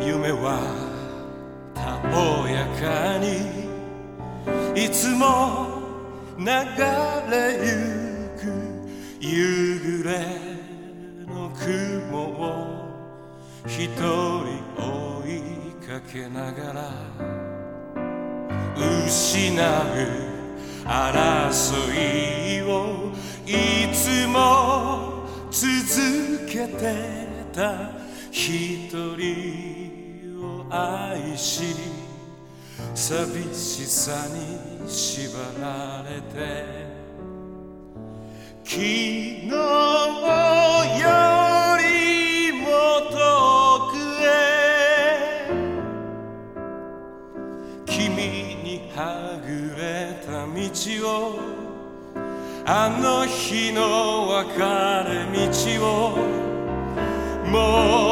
夢はたおやかにいつも流れゆく夕暮れの雲を一人追いかけながら失う争いをいつも続けてた。一人を愛し寂しさに縛られて昨日よりも遠くへ君にはぐれた道をあの日の別れ道をもう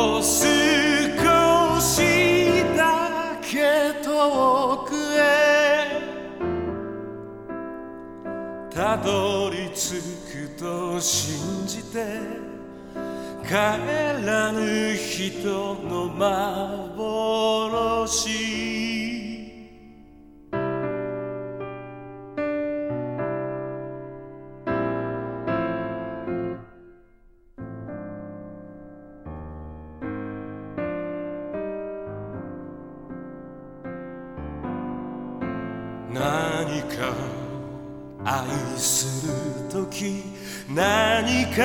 たどり着くと信じて帰らぬ人の幻。何か愛する時何か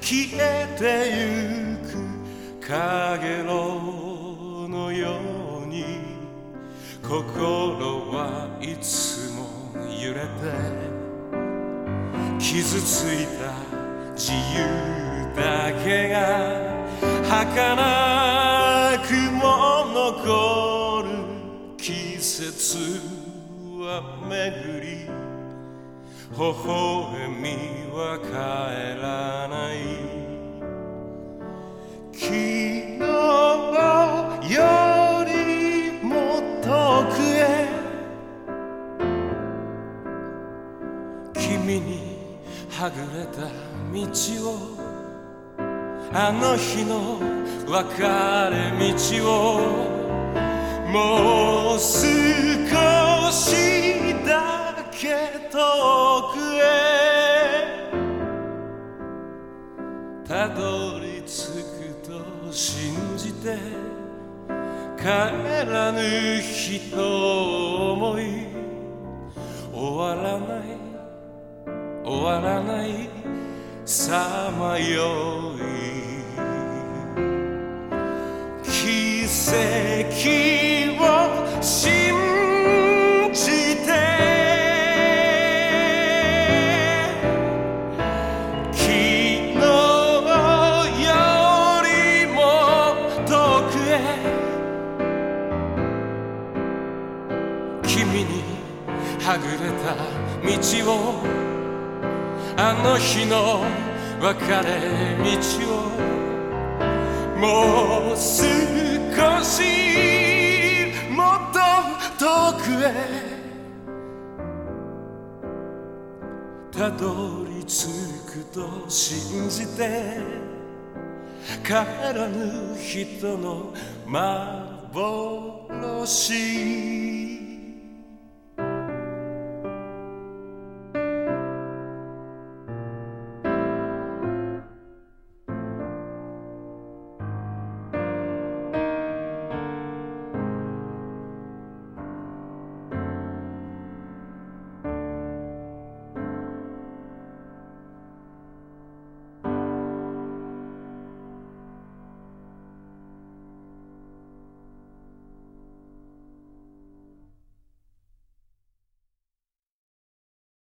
消えてゆくかげろのように心はいつも揺れて傷ついた自由だけが儚くも残る季節は巡り微笑みは帰らない。昨日よりも遠くへ。君にはぐれた道を。あの日の別れ道を。もう少しだけ遠たどり着くと信じて帰らぬ人を思い終わらない終わらないさまよい。奇跡はぐれた道をあの日の別れ道をもう少しもっと遠くへたどり着くと信じて帰らぬ人の幻。